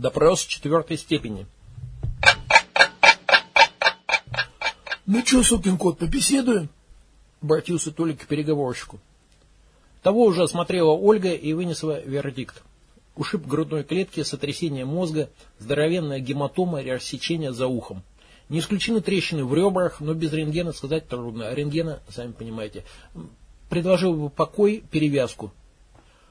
Допрос четвертой степени. «Ну что, сукин кот, побеседуем?» Обратился Толик к переговорщику. Того уже осмотрела Ольга и вынесла вердикт. Ушиб грудной клетки, сотрясение мозга, здоровенная гематома, рассечение за ухом. Не исключены трещины в ребрах, но без рентгена сказать трудно. А рентгена, сами понимаете, предложил бы покой, перевязку.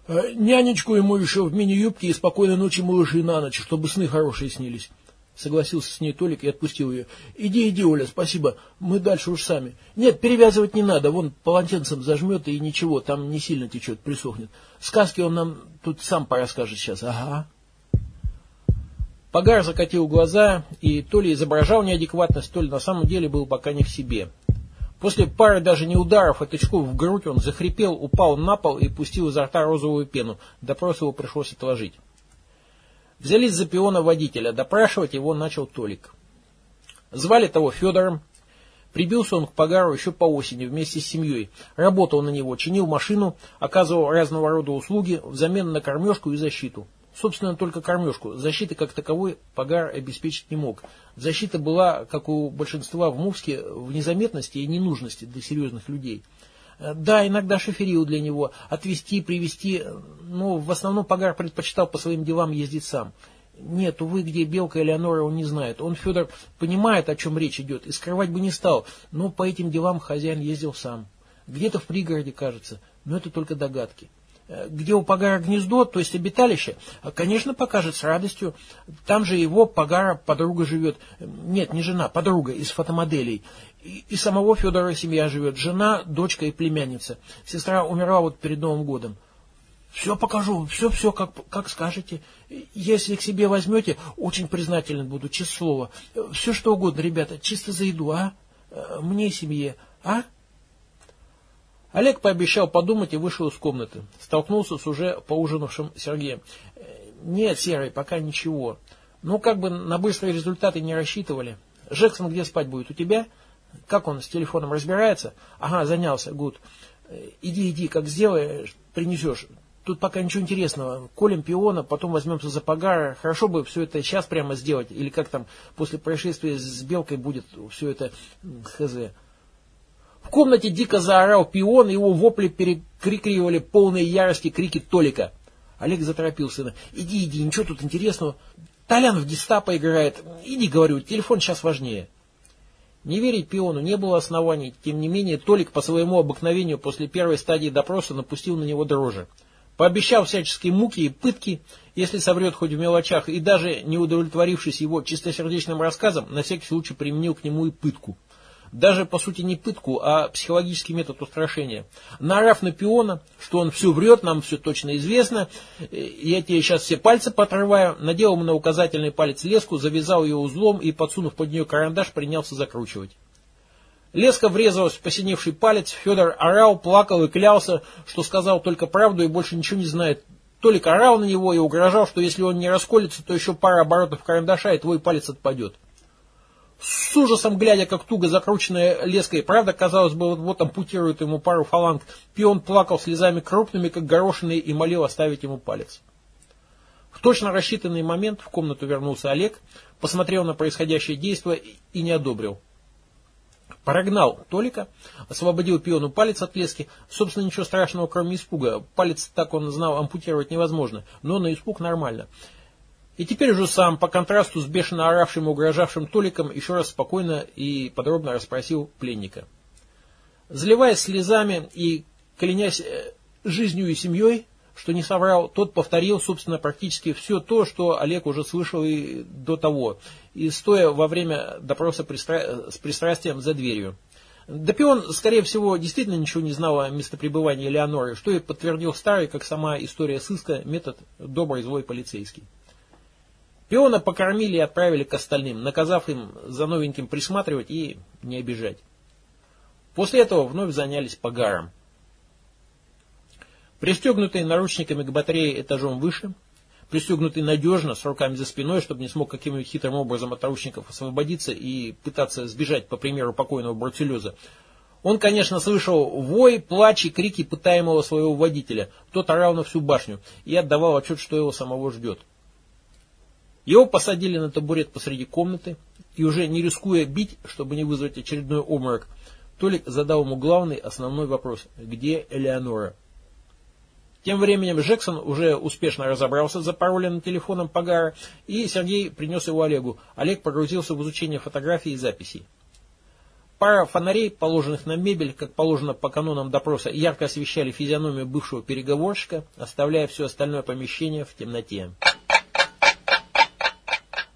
«А нянечку ему еще в мини-юбке и спокойной ночи малыши на ночь, чтобы сны хорошие снились. Согласился с ней Толик и отпустил ее. Иди, иди, Оля, спасибо, мы дальше уж сами. Нет, перевязывать не надо, вон полотенцем зажмет и ничего, там не сильно течет, присохнет. Сказки он нам тут сам порасскажет сейчас, ага. Погар закатил глаза и то ли изображал неадекватность, то ли на самом деле был пока не в себе. После пары даже не ударов, а тычков в грудь он захрипел, упал на пол и пустил изо рта розовую пену. Допрос его пришлось отложить. Взялись за пиона водителя, допрашивать его начал Толик. Звали того Федором. Прибился он к Погару еще по осени вместе с семьей. Работал на него, чинил машину, оказывал разного рода услуги взамен на кормежку и защиту. Собственно, только кормежку. Защиты как таковой Погар обеспечить не мог. Защита была, как у большинства в Мувске, в незаметности и ненужности для серьезных людей. Да, иногда шоферил для него, отвезти, привезти, но в основном Погар предпочитал по своим делам ездить сам. Нет, увы, где Белка Элеонора он не знает. Он, Федор, понимает, о чем речь идет, и скрывать бы не стал, но по этим делам хозяин ездил сам. Где-то в пригороде, кажется, но это только догадки. Э, где у Пагара гнездо, то есть обиталище, э, конечно, покажет с радостью. Там же его Пагара подруга живет. Нет, не жена, подруга из фотомоделей. И, и самого Федора семья живет. Жена, дочка и племянница. Сестра умерла вот перед Новым годом. Все покажу, все-все, как, как скажете. Если к себе возьмете, очень признателен буду, честное слово. Все что угодно, ребята, чисто за еду, а? Э, мне семье, а? Олег пообещал подумать и вышел из комнаты. Столкнулся с уже поужинавшим Сергеем. Нет, Серый, пока ничего. Ну, как бы на быстрые результаты не рассчитывали. Жексон где спать будет? У тебя? Как он с телефоном разбирается? Ага, занялся, гуд. Иди, иди, как сделаешь, принесешь. Тут пока ничего интересного. Колем пиона, потом возьмемся за погара. Хорошо бы все это сейчас прямо сделать. Или как там после происшествия с Белкой будет все это хз. В комнате дико заорал пион, его вопли перекрикивали полные ярости крики Толика. Олег заторопил сына. Иди, иди, ничего тут интересного. Толян в гестапо играет. Иди, говорю, телефон сейчас важнее. Не верить пиону не было оснований, тем не менее Толик по своему обыкновению после первой стадии допроса напустил на него дрожи. Пообещал всяческие муки и пытки, если соврет хоть в мелочах, и даже не удовлетворившись его чистосердечным рассказом, на всякий случай применил к нему и пытку даже по сути не пытку, а психологический метод устрашения. Наорав на пиона, что он все врет, нам все точно известно, я тебе сейчас все пальцы потрываю, надел ему на указательный палец леску, завязал ее узлом и, подсунув под нее карандаш, принялся закручивать. Леска врезалась в посиневший палец, Федор орал, плакал и клялся, что сказал только правду и больше ничего не знает. Толик орал на него и угрожал, что если он не расколется, то еще пара оборотов карандаша и твой палец отпадет. С ужасом глядя, как туго закрученная леской, правда, казалось бы, вот, вот ампутирует ему пару фаланг, пион плакал слезами крупными, как горошины, и молил оставить ему палец. В точно рассчитанный момент в комнату вернулся Олег, посмотрел на происходящее действие и не одобрил. Прогнал Толика, освободил пиону палец от лески. Собственно, ничего страшного, кроме испуга. Палец, так он знал, ампутировать невозможно, но на испуг нормально. И теперь уже сам, по контрасту с бешено оравшим и угрожавшим Толиком, еще раз спокойно и подробно расспросил пленника. Заливаясь слезами и клянясь э, жизнью и семьей, что не соврал, тот повторил, собственно, практически все то, что Олег уже слышал и до того, и стоя во время допроса пристра... с пристрастием за дверью. Допион, скорее всего, действительно ничего не знал о местопребывании Леоноры, что и подтвердил старый, как сама история сыска, метод добрый злой полицейский. Пиона покормили и отправили к остальным, наказав им за новеньким присматривать и не обижать. После этого вновь занялись погаром. Пристегнутый наручниками к батарее этажом выше, пристегнутый надежно, с руками за спиной, чтобы не смог каким-нибудь хитрым образом от наручников освободиться и пытаться сбежать, по примеру покойного Бартелеза, он, конечно, слышал вой, плач и крики пытаемого своего водителя. Тот орал на всю башню и отдавал отчет, что его самого ждет. Его посадили на табурет посреди комнаты, и уже не рискуя бить, чтобы не вызвать очередной обморок, Толик задал ему главный, основной вопрос. Где Элеонора? Тем временем Джексон уже успешно разобрался за паролем телефоном Пагара, и Сергей принес его Олегу. Олег погрузился в изучение фотографий и записей. Пара фонарей, положенных на мебель, как положено по канонам допроса, ярко освещали физиономию бывшего переговорщика, оставляя все остальное помещение в темноте.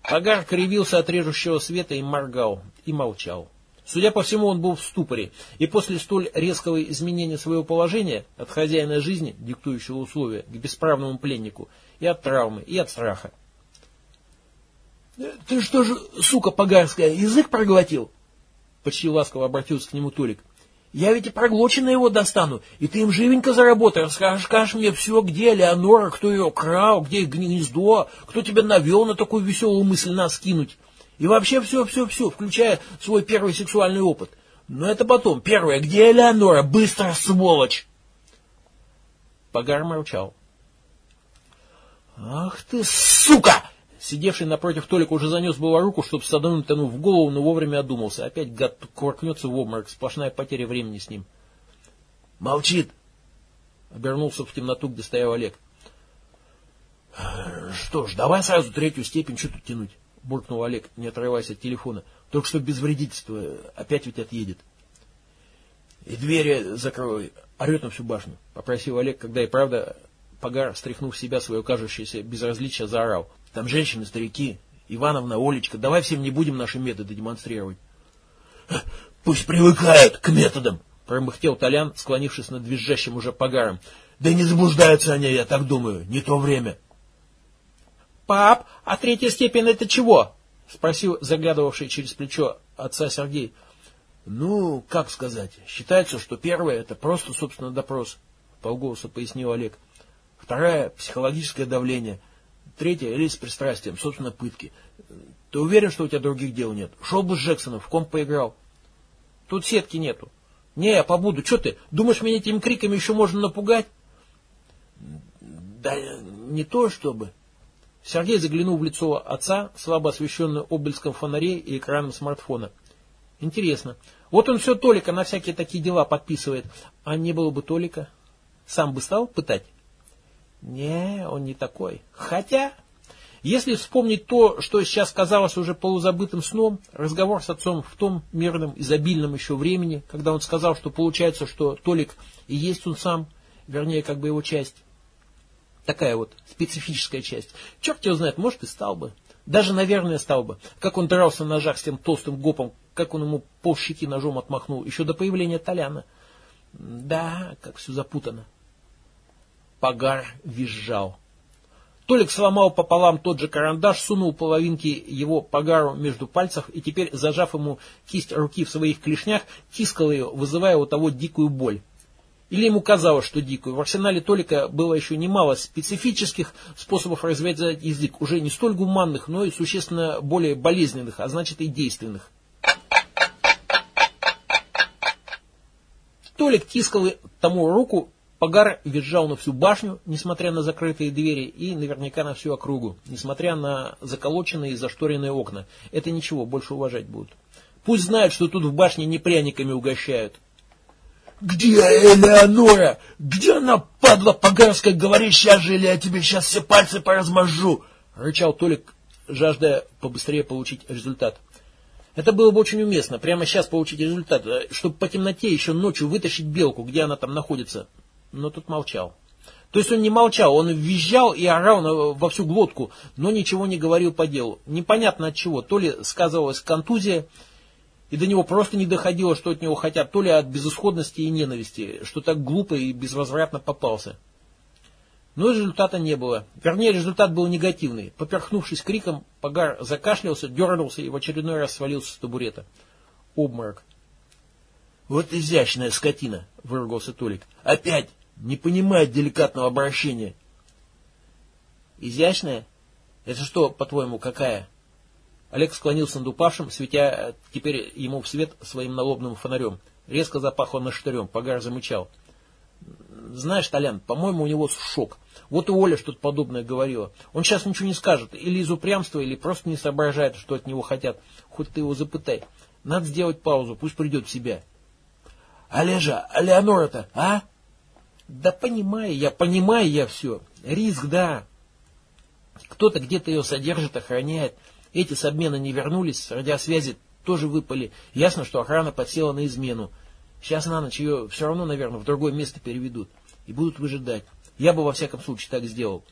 Пагар кривился от режущего света и моргал, и молчал. Судя по всему, он был в ступоре, и после столь резкого изменения своего положения от хозяина жизни, диктующего условия, к бесправному пленнику, и от травмы, и от страха. «Э, «Ты что же, сука погарская, язык проглотил?» Почти ласково обратился к нему Толик. «Я ведь и проглоченно его достану, и ты им живенько заработай, расскажешь, скажешь мне все, где Леонора, кто ее крал, где гнездо, кто тебя навел на такую веселую мысль нас кинуть». И вообще все-все-все, включая свой первый сексуальный опыт. Но это потом. Первое, где Элеонора? Быстро, сволочь! Погар молчал. «Ах ты, сука!» Сидевший напротив Толика уже занес было руку, чтобы садануть тону в голову, но вовремя одумался. Опять гад кувыркнется в обморок, сплошная потеря времени с ним. «Молчит!» Обернулся в темноту, где стоял Олег. «Что ж, давай сразу третью степень, что тут тянуть?» буркнул Олег, не отрываясь от телефона. Только что без вредительства, опять ведь отъедет. И двери закрой, орет на всю башню, попросил Олег, когда и правда Погар, стряхнув себя свое кажущееся безразличие, заорал. Там женщины, старики, Ивановна, Олечка, давай всем не будем наши методы демонстрировать. Пусть привыкают к методам, промыхтел Толян, склонившись над визжащим уже Погаром. Да не заблуждаются они, я так думаю, не то время. «Пап, а третья степень это чего?» — спросил заглядывавший через плечо отца Сергей. «Ну, как сказать, считается, что первое — это просто, собственно, допрос», — полголоса пояснил Олег. «Вторая — психологическое давление. Третья — или с пристрастием, собственно, пытки. Ты уверен, что у тебя других дел нет? Шел бы с Джексоном, в ком поиграл?» «Тут сетки нету». «Не, я побуду. Что ты, думаешь, меня этими криками еще можно напугать?» «Да не то чтобы...» Сергей заглянул в лицо отца, слабо освещенное облеском фонарей и экраном смартфона. Интересно. Вот он все Толика на всякие такие дела подписывает. А не было бы Толика, сам бы стал пытать? Не, он не такой. Хотя, если вспомнить то, что сейчас казалось уже полузабытым сном, разговор с отцом в том мирном, изобильном еще времени, когда он сказал, что получается, что Толик и есть он сам, вернее, как бы его часть, Такая вот специфическая часть. Черт его знает, может и стал бы. Даже, наверное, стал бы. Как он дрался на ножах с тем толстым гопом, как он ему полщеки ножом отмахнул, еще до появления Толяна. Да, как все запутано. Погар визжал. Толик сломал пополам тот же карандаш, сунул половинки его погару между пальцев и теперь, зажав ему кисть руки в своих клешнях, тискал ее, вызывая у того дикую боль. Или ему казалось, что дикую. В арсенале Толика было еще немало специфических способов развязать язык, уже не столь гуманных, но и существенно более болезненных, а значит и действенных. Толик тискал тому руку, Погар визжал на всю башню, несмотря на закрытые двери, и наверняка на всю округу, несмотря на заколоченные и зашторенные окна. Это ничего, больше уважать будут. Пусть знают, что тут в башне не пряниками угощают. «Где Элеонора? Где она, падла погарская? Говори сейчас же, или я тебе сейчас все пальцы поразмажу!» — рычал Толик, жаждая побыстрее получить результат. Это было бы очень уместно, прямо сейчас получить результат, э, чтобы по темноте еще ночью вытащить белку, где она там находится. Но тут молчал. То есть он не молчал, он визжал и орал во всю глотку, но ничего не говорил по делу. Непонятно от чего, то ли сказывалась контузия, и до него просто не доходило, что от него хотят, то ли от безысходности и ненависти, что так глупо и безвозвратно попался. Но результата не было. Вернее, результат был негативный. Поперхнувшись криком, Погар закашлялся, дернулся и в очередной раз свалился с табурета. Обморок. «Вот изящная скотина!» — выругался Толик. «Опять не понимает деликатного обращения». «Изящная? Это что, по-твоему, какая?» Олег склонился над упавшим, светя э, теперь ему в свет своим налобным фонарем. Резко запахло на штырем, погар замычал. Знаешь, Толян, по-моему, у него шок. Вот и Оля что-то подобное говорила. Он сейчас ничего не скажет, или из упрямства, или просто не соображает, что от него хотят. Хоть ты его запытай. Надо сделать паузу, пусть придет в себя. Олежа, а Леонора-то, а? Да понимаю я, понимаю я все. Риск, да. Кто-то где-то ее содержит, охраняет. Эти с обмена не вернулись, радиосвязи тоже выпали. Ясно, что охрана подсела на измену. Сейчас на ночь ее все равно, наверное, в другое место переведут. И будут выжидать. Я бы во всяком случае так сделал.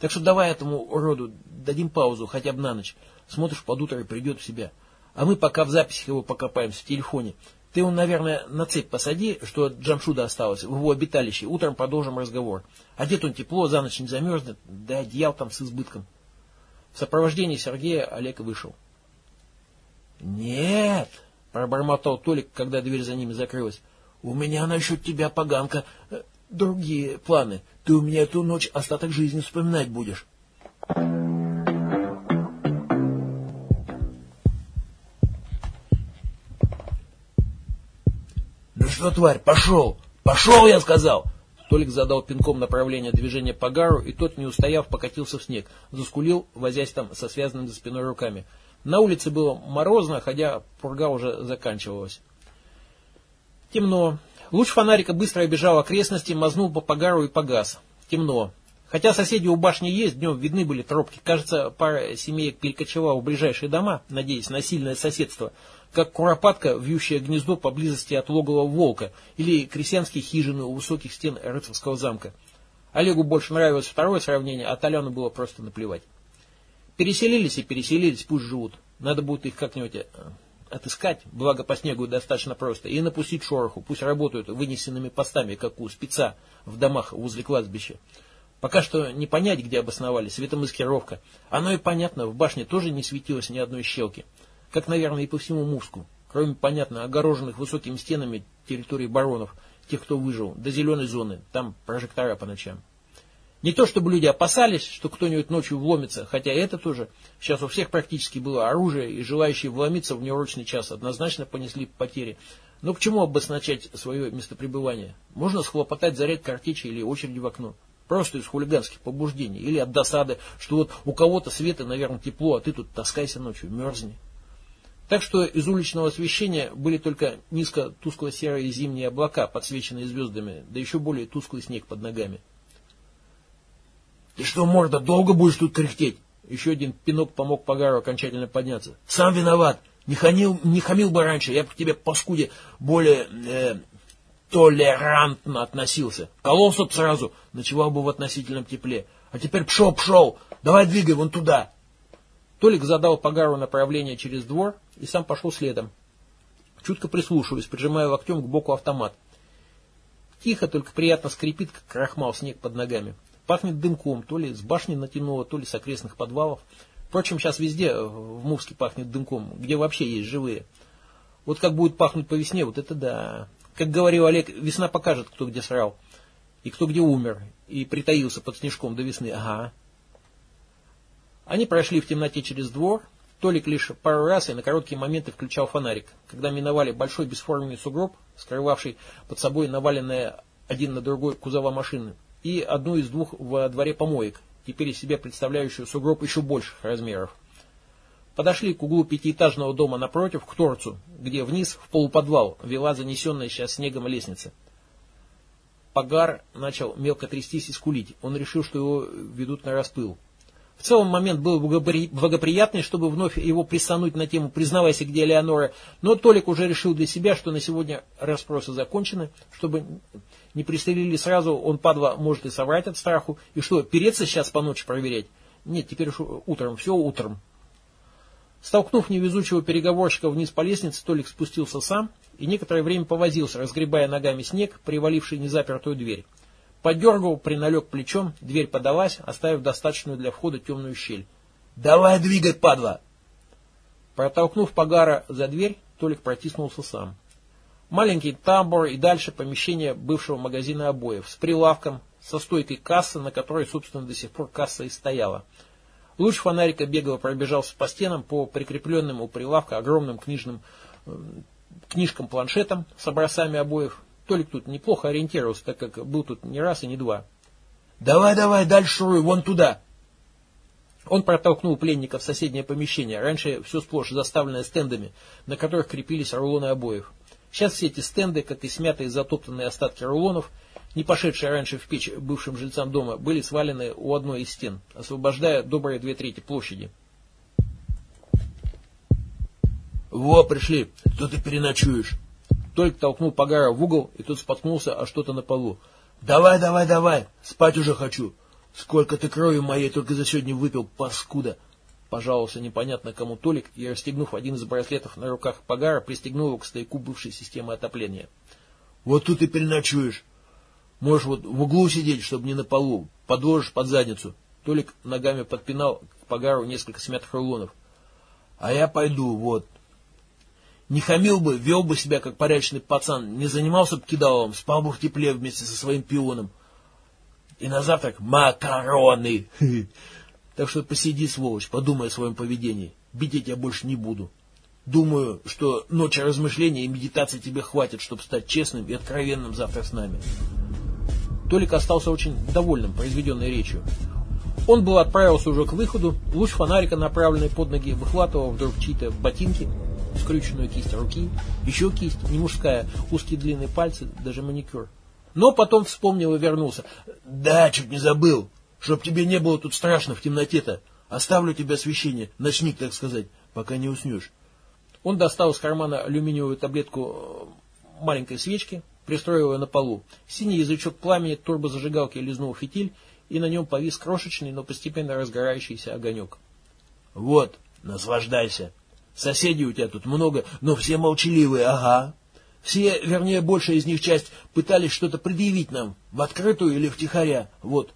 Так что давай этому уроду дадим паузу хотя бы на ночь. Смотришь, под утро и придет в себя. А мы пока в записях его покопаемся в телефоне. Ты он, наверное, на цепь посади, что от Джамшуда осталось, в его обиталище. Утром продолжим разговор. Одет он тепло, за ночь не замерзнет, да одеял там с избытком. В сопровождении Сергея Олег вышел. «Нет!» — пробормотал Толик, когда дверь за ними закрылась. «У меня насчет тебя, поганка, э, другие планы. Ты у меня эту ночь остаток жизни вспоминать будешь». Что, тварь, пошел! Пошел, я сказал!» Толик задал пинком направление движения по гару, и тот, не устояв, покатился в снег, заскулил, возясь там со связанными за спиной руками. На улице было морозно, хотя пурга уже заканчивалась. Темно. Луч фонарика быстро обежал окрестности, мазнул по погару и погас. Темно. Хотя соседи у башни есть, днем видны были тропки. Кажется, пара семеек перекочевала в ближайшие дома, надеясь на сильное соседство, как куропатка, вьющая гнездо поблизости от логова волка, или крестьянские хижины у высоких стен рыцарского замка. Олегу больше нравилось второе сравнение, а Толяну было просто наплевать. Переселились и переселились, пусть живут. Надо будет их как-нибудь э, отыскать, благо по снегу достаточно просто, и напустить шороху, пусть работают вынесенными постами, как у спеца в домах возле кладбища. Пока что не понять, где обосновались, светомаскировка. Оно и понятно, в башне тоже не светилось ни одной щелки. Как, наверное, и по всему Мурску. Кроме, понятно, огороженных высокими стенами территории баронов, тех, кто выжил, до зеленой зоны, там прожектора по ночам. Не то чтобы люди опасались, что кто-нибудь ночью вломится, хотя это тоже. Сейчас у всех практически было оружие, и желающие вломиться в неурочный час однозначно понесли потери. Но к чему обозначать свое местопребывание? Можно схлопотать заряд картечи или очереди в окно. Просто из хулиганских побуждений. Или от досады, что вот у кого-то света, наверное, тепло, а ты тут таскайся ночью, мерзни. Так что из уличного освещения были только низко тускло-серые зимние облака, подсвеченные звездами, да еще более тусклый снег под ногами. Ты что, морда, долго будешь тут кряхтеть? Еще один пинок помог Погару окончательно подняться. Сам виноват. Не, хамил, не хамил бы раньше, я бы к тебе, паскуде, более э, толерантно относился. Кололся б сразу, ночевал бы в относительном тепле. А теперь пшел, пшел, давай двигай вон туда. Толик задал Погару направление через двор и сам пошел следом. Чутко прислушиваясь, прижимая локтем к боку автомат. Тихо, только приятно скрипит, как крахмал снег под ногами. Пахнет дымком, то ли с башни натянуло, то ли с окрестных подвалов. Впрочем, сейчас везде э, в Мувске пахнет дымком, где вообще есть живые. Вот как будет пахнуть по весне, вот это да. Как говорил Олег, весна покажет, кто где срал. И кто где умер. И притаился под снежком до весны. Ага. Они прошли в темноте через двор. Толик лишь пару раз и на короткие моменты включал фонарик. Когда миновали большой бесформенный сугроб, скрывавший под собой наваленные один на другой кузова машины, и одну из двух во дворе помоек, теперь из себя представляющую сугроб еще больших размеров. Подошли к углу пятиэтажного дома напротив, к торцу, где вниз, в полуподвал, вела занесенная сейчас снегом лестница. Погар начал мелко трястись и скулить. Он решил, что его ведут на распыл. В целом момент был благоприятный, чтобы вновь его присануть на тему «Признавайся, где Леонора», но Толик уже решил для себя, что на сегодня расспросы закончены, чтобы не пристрелили сразу, он, падла, может и соврать от страху, и что, переться сейчас по ночи проверять? Нет, теперь уж утром, все утром. Столкнув невезучего переговорщика вниз по лестнице, Толик спустился сам и некоторое время повозился, разгребая ногами снег, приваливший незапертую дверь. Подергал, приналег плечом, дверь подалась, оставив достаточную для входа темную щель. «Давай двигай, падла!» Протолкнув Погара за дверь, Толик протиснулся сам. Маленький тамбур и дальше помещение бывшего магазина обоев с прилавком, со стойкой кассы, на которой, собственно, до сих пор касса и стояла. Луч фонарика бегло пробежался по стенам по прикрепленным у прилавка огромным книжным, э, книжкам-планшетам с образцами обоев, Толик тут неплохо ориентировался, так как был тут не раз и не два. «Давай, давай, дальше шуруй, вон туда!» Он протолкнул пленника в соседнее помещение, раньше все сплошь заставленное стендами, на которых крепились рулоны обоев. Сейчас все эти стенды, как и смятые затоптанные остатки рулонов, не пошедшие раньше в печь бывшим жильцам дома, были свалены у одной из стен, освобождая добрые две трети площади. «Во, пришли, тут ты переночуешь!» Только толкнул Погара в угол, и тот споткнулся о что-то на полу. «Давай, давай, давай, спать уже хочу!» Сколько ты крови моей только за сегодня выпил, паскуда! Пожаловался непонятно кому Толик и, расстегнув один из браслетов на руках Пагара, пристегнул его к стояку бывшей системы отопления. Вот тут и переночуешь. Можешь вот в углу сидеть, чтобы не на полу. Подложишь под задницу. Толик ногами подпинал к Пагару несколько смятых рулонов. А я пойду, вот. Не хамил бы, вел бы себя, как порядочный пацан, не занимался бы кидаловым, спал бы в тепле вместе со своим пионом. И на завтрак макароны. Так что посиди, сволочь, подумай о своем поведении. Бить я тебя больше не буду. Думаю, что ночи размышления и медитации тебе хватит, чтобы стать честным и откровенным завтра с нами. Толик остался очень довольным произведенной речью. Он был отправился уже к выходу, луч фонарика, направленный под ноги, выхватывал вдруг чьи-то ботинки, скрюченную кисть руки, еще кисть, не мужская, узкие длинные пальцы, даже маникюр. Но потом вспомнил и вернулся. Да, чуть не забыл. Чтоб тебе не было тут страшно в темноте-то. Оставлю тебе освещение, ночник, так сказать, пока не уснешь. Он достал из кармана алюминиевую таблетку э, маленькой свечки, пристроил ее на полу. Синий язычок пламени турбозажигалки лизнул фитиль, и на нем повис крошечный, но постепенно разгорающийся огонек. Вот, наслаждайся. Соседей у тебя тут много, но все молчаливые, ага. Все, вернее, большая из них часть, пытались что-то предъявить нам, в открытую или втихаря. Вот,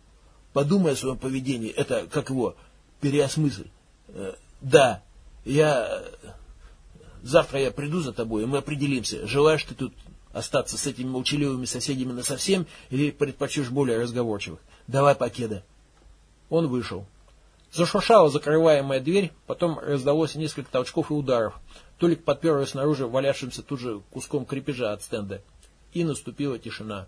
подумай о своем поведении, это, как его, переосмысль. Э, да, я... Завтра я приду за тобой, и мы определимся, желаешь ты тут остаться с этими молчаливыми соседями на совсем или предпочтешь более разговорчивых. Давай, покеда. Он вышел. Зашуршала закрываемая дверь, потом раздалось несколько толчков и ударов. Толик подпер ее снаружи валявшимся тут же куском крепежа от стенда. И наступила тишина.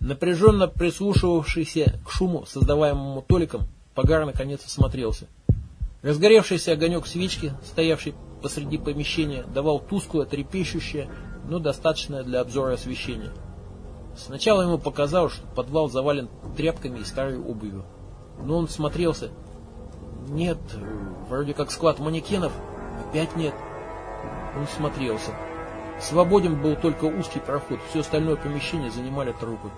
Напряженно прислушивавшийся к шуму, создаваемому Толиком, Погар наконец осмотрелся. Разгоревшийся огонек свечки, стоявший посреди помещения, давал тусклое, трепещущее, но достаточное для обзора освещение. Сначала ему показалось, что подвал завален тряпками и старой обувью. Но он смотрелся. Нет, вроде как склад манекенов. Опять нет. Он смотрелся. Свободен был только узкий проход. Все остальное помещение занимали трупы.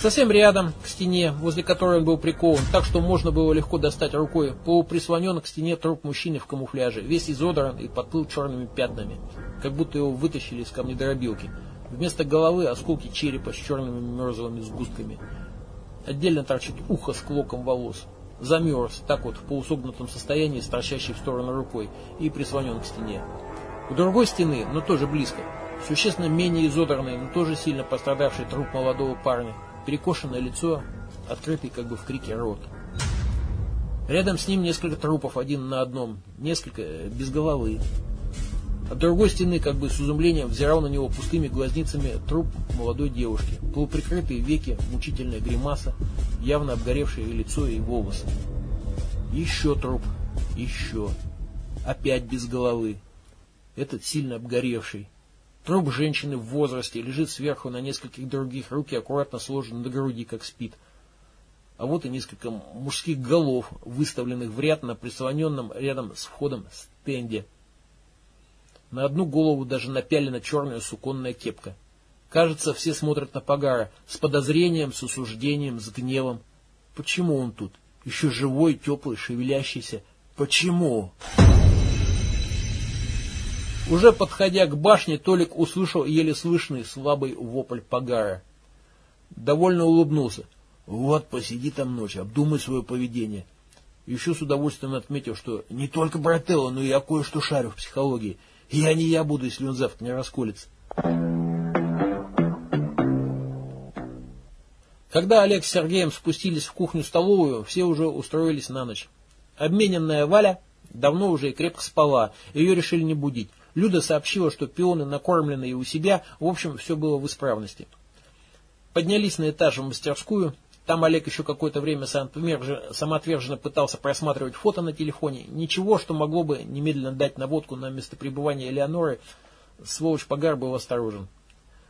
Совсем рядом, к стене, возле которой он был прикован, так что можно было легко достать рукой, полуприслонен к стене труп мужчины в камуфляже, весь изодран и подплыл черными пятнами, как будто его вытащили из камнедробилки. Вместо головы осколки черепа с черными мерзлыми сгустками. Отдельно торчит ухо с клоком волос. Замерз, так вот, в полусогнутом состоянии, с торчащей в сторону рукой, и прислонен к стене. У другой стены, но тоже близко, существенно менее изодранный, но тоже сильно пострадавший труп молодого парня, перекошенное лицо, открытый как бы в крике рот. Рядом с ним несколько трупов, один на одном, несколько без головы. От другой стены, как бы с изумлением, взирал на него пустыми глазницами труп молодой девушки. Полуприкрытые веки, мучительная гримаса, явно обгоревшее лицо и волосы. Еще труп, еще. Опять без головы. Этот сильно обгоревший. Труп женщины в возрасте лежит сверху на нескольких других, руки аккуратно сложены до груди, как спит. А вот и несколько мужских голов, выставленных в ряд на прислоненном рядом с входом стенде. На одну голову даже напялена черная суконная кепка. Кажется, все смотрят на Пагара с подозрением, с осуждением, с гневом. Почему он тут? Еще живой, теплый, шевелящийся. Почему? Уже подходя к башне, Толик услышал еле слышный слабый вопль Пагара. Довольно улыбнулся. Вот, посиди там ночь, обдумай свое поведение. Еще с удовольствием отметил, что не только Брателло, но и я кое-что шарю в психологии. Я не я буду, если он завтра не расколется. Когда Олег с Сергеем спустились в кухню-столовую, все уже устроились на ночь. Обмененная Валя давно уже и крепко спала, ее решили не будить. Люда сообщила, что пионы накормлены и у себя, в общем, все было в Поднялись на этаж в мастерскую, там Олег еще какое-то время самоотверженно пытался просматривать фото на телефоне. Ничего, что могло бы немедленно дать наводку на местопребывание Элеоноры, сволочь Погар был осторожен.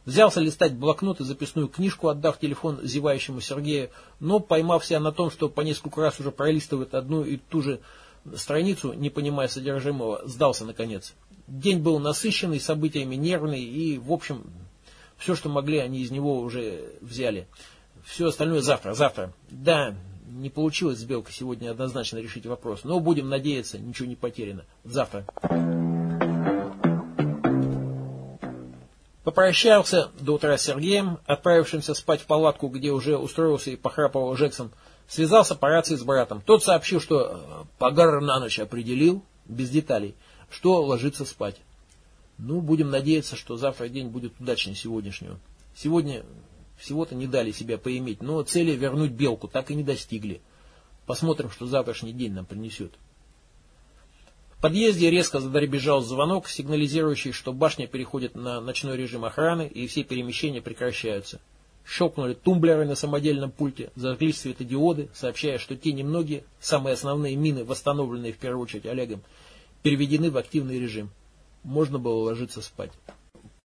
Взялся листать блокнот и записную книжку, отдав телефон зевающему Сергею, но, поймав себя на том, что по несколько раз уже пролистывает одну и ту же страницу, не понимая содержимого, сдался наконец. День был насыщенный событиями, нервный и, в общем, все, что могли, они из него уже взяли. Все остальное завтра, завтра. Да, не получилось с Белкой сегодня однозначно решить вопрос, но будем надеяться, ничего не потеряно. Завтра. Попрощался до утра с Сергеем, отправившимся спать в палатку, где уже устроился и похрапывал Джексон. Связался по рации с братом. Тот сообщил, что э, Погар на ночь определил, без деталей, что ложится спать. Ну, будем надеяться, что завтра день будет удачнее сегодняшнего. Сегодня всего-то не дали себя поиметь, но цели вернуть белку так и не достигли. Посмотрим, что завтрашний день нам принесет. В подъезде резко задребежал звонок, сигнализирующий, что башня переходит на ночной режим охраны и все перемещения прекращаются. Щелкнули тумблеры на самодельном пульте, зажглись светодиоды, сообщая, что те немногие, самые основные мины, восстановленные в первую очередь Олегом, переведены в активный режим можно было ложиться спать.